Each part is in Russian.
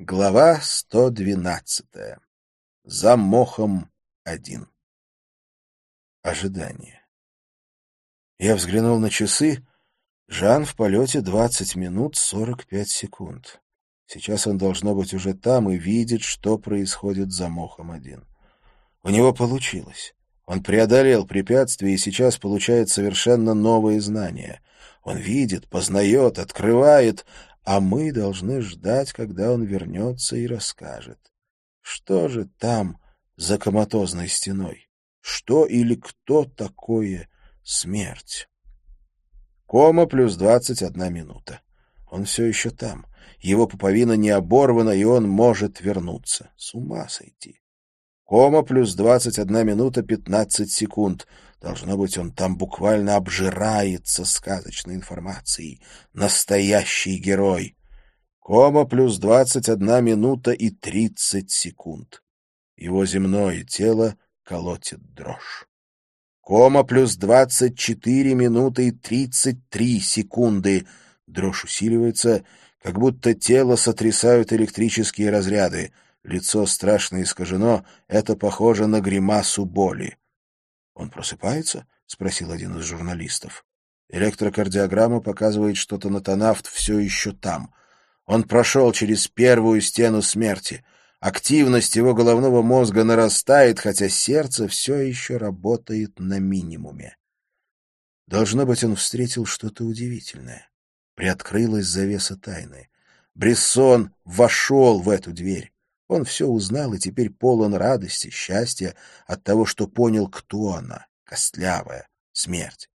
Глава 112. За мохом один. Ожидание. Я взглянул на часы. Жан в полете 20 минут 45 секунд. Сейчас он должно быть уже там и видит, что происходит за мохом один. У него получилось. Он преодолел препятствия и сейчас получает совершенно новые знания. Он видит, познает, открывает, а мы должны ждать, когда он вернется и расскажет. Что же там за коматозной стеной? Что или кто такое смерть? Кома плюс двадцать одна минута. Он все еще там. Его пуповина не оборвана, и он может вернуться. С ума сойти. Кома плюс двадцать одна минута пятнадцать секунд — Должно быть, он там буквально обжирается сказочной информацией. Настоящий герой. Кома плюс двадцать одна минута и тридцать секунд. Его земное тело колотит дрожь. Кома плюс двадцать четыре минуты и тридцать три секунды. Дрожь усиливается, как будто тело сотрясают электрические разряды. Лицо страшно искажено, это похоже на гримасу боли. «Он просыпается?» — спросил один из журналистов. Электрокардиограмма показывает, что Танатанафт все еще там. Он прошел через первую стену смерти. Активность его головного мозга нарастает, хотя сердце все еще работает на минимуме. Должно быть, он встретил что-то удивительное. Приоткрылась завеса тайны. Брессон вошел в эту дверь. Он все узнал и теперь полон радости, счастья от того, что понял, кто она, костлявая, смерть.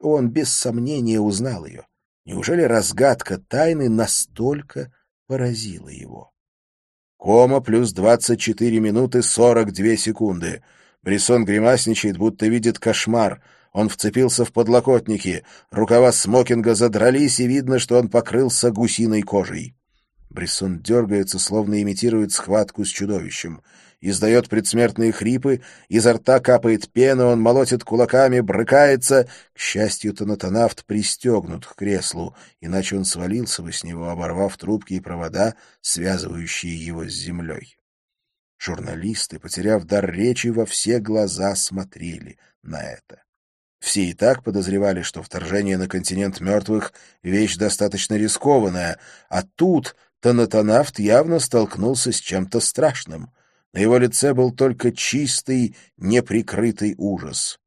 Он без сомнения узнал ее. Неужели разгадка тайны настолько поразила его? Кома плюс двадцать четыре минуты сорок две секунды. Брисон гримасничает, будто видит кошмар. Он вцепился в подлокотники. Рукава смокинга задрались, и видно, что он покрылся гусиной кожей. Брессон дергается, словно имитирует схватку с чудовищем. Издает предсмертные хрипы, изо рта капает пена, он молотит кулаками, брыкается. К счастью, тонатонавт пристегнут к креслу, иначе он свалился бы с него, оборвав трубки и провода, связывающие его с землей. Журналисты, потеряв дар речи, во все глаза смотрели на это. Все и так подозревали, что вторжение на континент мертвых — вещь достаточно рискованная, а тут Танатонавт явно столкнулся с чем-то страшным. На его лице был только чистый, неприкрытый ужас.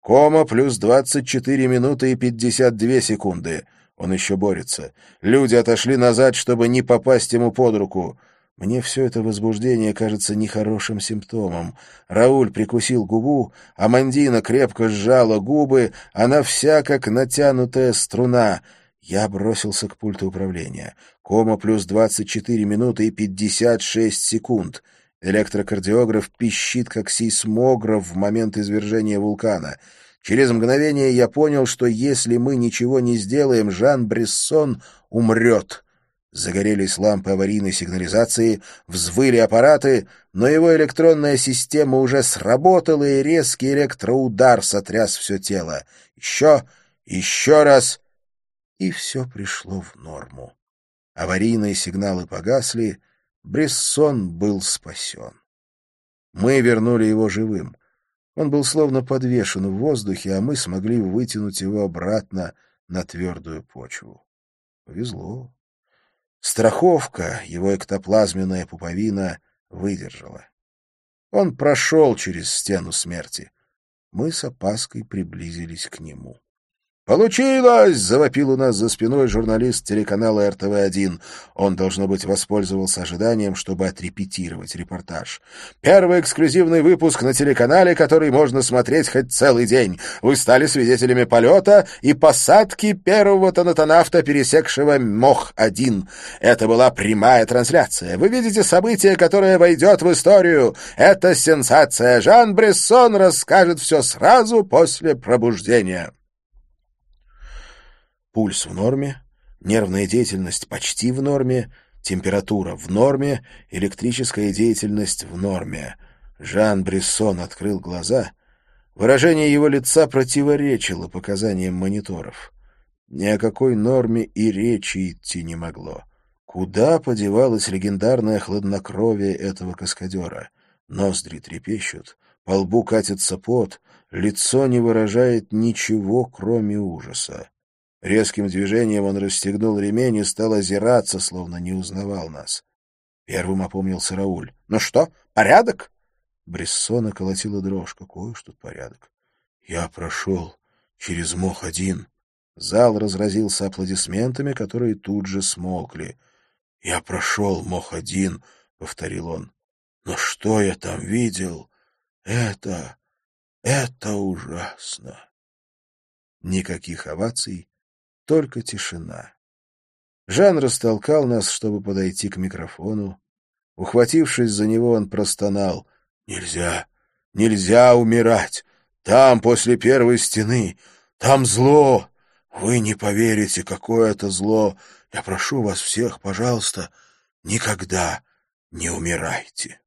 Кома плюс двадцать четыре минуты и пятьдесят две секунды. Он еще борется. Люди отошли назад, чтобы не попасть ему под руку. Мне все это возбуждение кажется нехорошим симптомом. Рауль прикусил губу, а Мандина крепко сжала губы, она вся как натянутая струна — я бросился к пульту управления. Кома плюс 24 минуты и 56 секунд. Электрокардиограф пищит, как сейсмограф в момент извержения вулкана. Через мгновение я понял, что если мы ничего не сделаем, Жан Брессон умрет. Загорелись лампы аварийной сигнализации, взвыли аппараты, но его электронная система уже сработала, и резкий электроудар сотряс все тело. Еще, еще раз и все пришло в норму. Аварийные сигналы погасли, Брессон был спасен. Мы вернули его живым. Он был словно подвешен в воздухе, а мы смогли вытянуть его обратно на твердую почву. Повезло. Страховка, его эктоплазменная пуповина, выдержала. Он прошел через стену смерти. Мы с опаской приблизились к нему. «Получилось!» — завопил у нас за спиной журналист телеканала РТВ-1. Он, должно быть, воспользовался ожиданием, чтобы отрепетировать репортаж. «Первый эксклюзивный выпуск на телеканале, который можно смотреть хоть целый день. Вы стали свидетелями полета и посадки первого тонатонавта, пересекшего МОХ-1. Это была прямая трансляция. Вы видите событие, которое войдет в историю. Это сенсация. Жан Брессон расскажет все сразу после пробуждения». Пульс в норме, нервная деятельность почти в норме, температура в норме, электрическая деятельность в норме. Жан Брессон открыл глаза. Выражение его лица противоречило показаниям мониторов. Ни о какой норме и речи идти не могло. Куда подевалось легендарное хладнокровие этого каскадера? Ноздри трепещут, по лбу катится пот, лицо не выражает ничего, кроме ужаса. Резким движением он расстегнул ремень и стал озираться, словно не узнавал нас. Первым опомнился Рауль. — Ну что, порядок? Брессона колотила дрожь. Какой уж тут порядок. Я прошел через мох один. Зал разразился аплодисментами, которые тут же смолкли. — Я прошел мох один, — повторил он. — Но что я там видел? Это... это ужасно. Никаких оваций, только тишина. Жан растолкал нас, чтобы подойти к микрофону. Ухватившись за него, он простонал. «Нельзя, нельзя умирать! Там, после первой стены, там зло! Вы не поверите, какое это зло! Я прошу вас всех, пожалуйста, никогда не умирайте!»